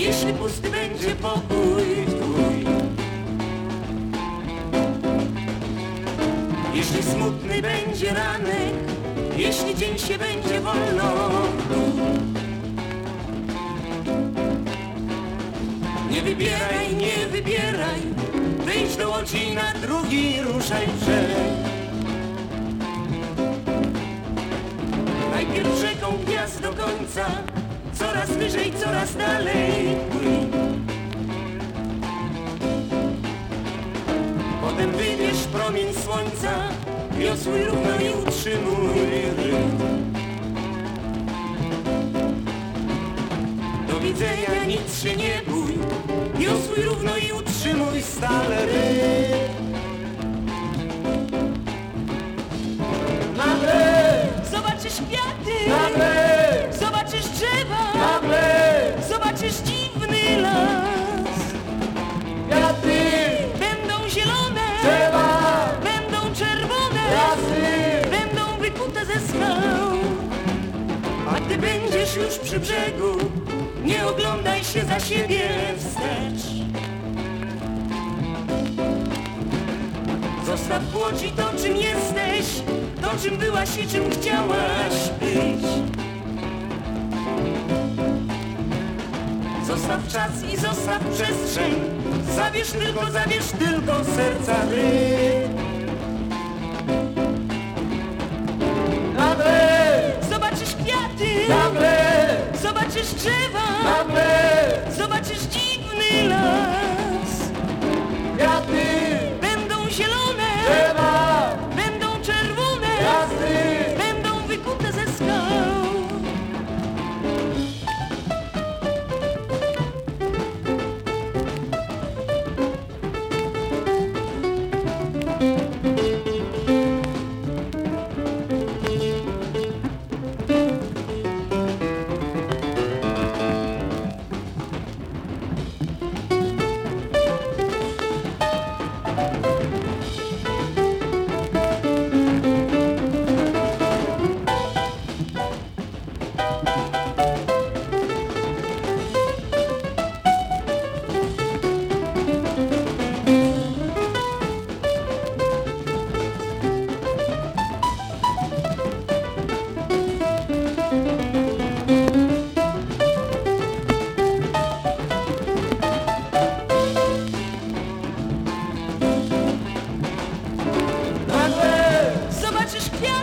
jeśli pusty będzie pokój twój. Jeśli smutny będzie ranek, jeśli dzień się będzie wolno. Nie wybieraj, nie wybieraj, wejdź do łodzi na drugi ruszaj brzeg. Najpierw rzeką gwiazd do końca, coraz wyżej, coraz dalej. Potem wybierz promień słońca, wiosłuj równo i utrzymuj. Do widzenia nic się nie bój, wiosłuj równo i utrzymuj stale. Nagle, Zobaczysz kwiaty, będziesz już przy brzegu, nie oglądaj się za siebie wstecz. Zostaw w łodzi to, czym jesteś, to, czym byłaś i czym chciałaś być. Zostaw czas i zostaw przestrzeń, zabierz tylko, zabierz tylko serca rytm.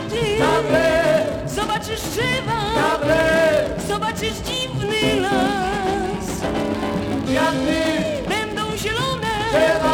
Kwiaty, nagle, zobaczysz drzewa, nagle, zobaczysz dziwny las. kwiaty, Będą zielone, drzewa,